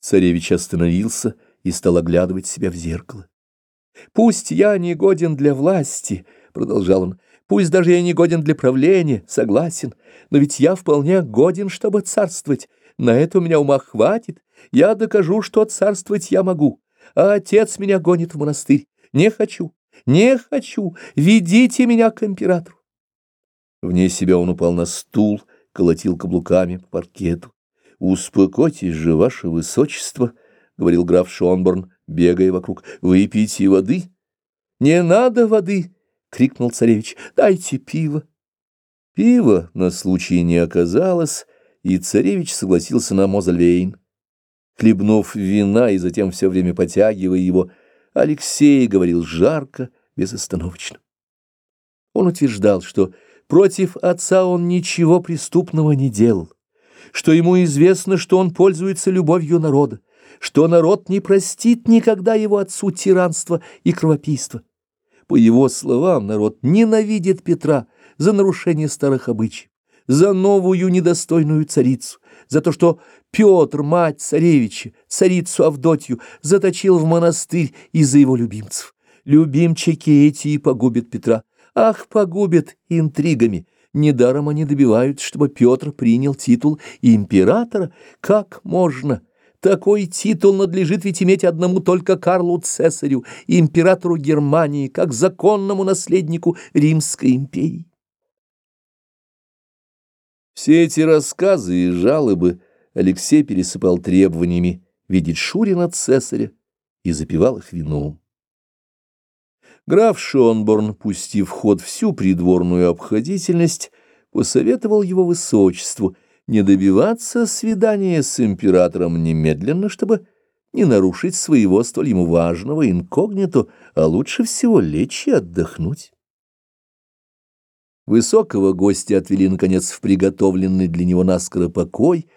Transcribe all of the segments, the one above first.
Царевич остановился и стал оглядывать себя в зеркало. «Пусть я не годен для власти», — продолжал он, — «пусть даже я не годен для правления, согласен, но ведь я вполне годен, чтобы царствовать. На это у меня ума хватит. Я докажу, что царствовать я могу. А отец меня гонит в монастырь. Не хочу, не хочу. Ведите меня к императору». Вне себя он упал на стул, колотил каблуками по паркету. «Успокойтесь же, ваше высочество», — говорил граф Шонборн, бегая вокруг. «Выпейте воды». «Не надо воды!» — крикнул царевич. «Дайте пиво». Пива на случай не оказалось, и царевич согласился на Мозельвейн. Хлебнув вина и затем все время потягивая его, Алексей говорил жарко, безостановочно. Он утверждал, что против отца он ничего преступного не делал что ему известно, что он пользуется любовью народа, что народ не простит никогда его отцу тиранства и кровопийства. По его словам, народ ненавидит Петра за нарушение старых обычаев, за новую недостойную царицу, за то, что Петр, мать царевича, царицу Авдотью, заточил в монастырь из-за его любимцев. Любимчики эти и погубят Петра. Ах, погубят интригами, Недаром они добиваются, чтобы Петр принял титул императора. Как можно? Такой титул надлежит ведь иметь одному только Карлу Цесарю, императору Германии, как законному наследнику Римской империи. Все эти рассказы и жалобы Алексей пересыпал требованиями видеть Шурина Цесаря и запивал их вином. Граф Шонборн, пустив в ход всю придворную обходительность, посоветовал его высочеству не добиваться свидания с императором немедленно, чтобы не нарушить своего столь ему важного инкогнито, а лучше всего лечь и отдохнуть. Высокого гостя отвели, наконец, в приготовленный для него наскоро покой,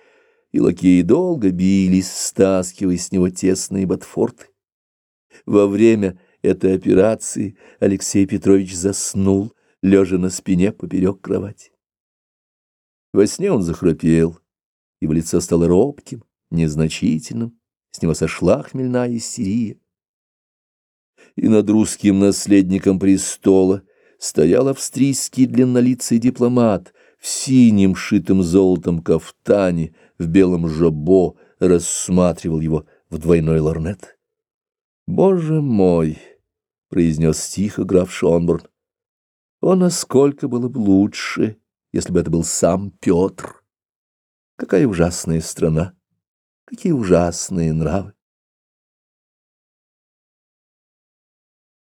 и лакеи долго бились, стаскивая с него тесные ботфорты. Во время этой операции Алексей Петрович заснул, лежа на спине поперек кровати. Во сне он захрапел, его лицо стало робким, незначительным, с него сошла хмельная истерия. И над русским наследником престола стоял австрийский длиннолицый дипломат в синем шитом золотом кафтане, в белом жабо, рассматривал его в двойной лорнет. «Боже мой!» Произнес тихо граф Шонборн. О, насколько было бы лучше, если бы это был сам Петр! Какая ужасная страна! Какие ужасные нравы!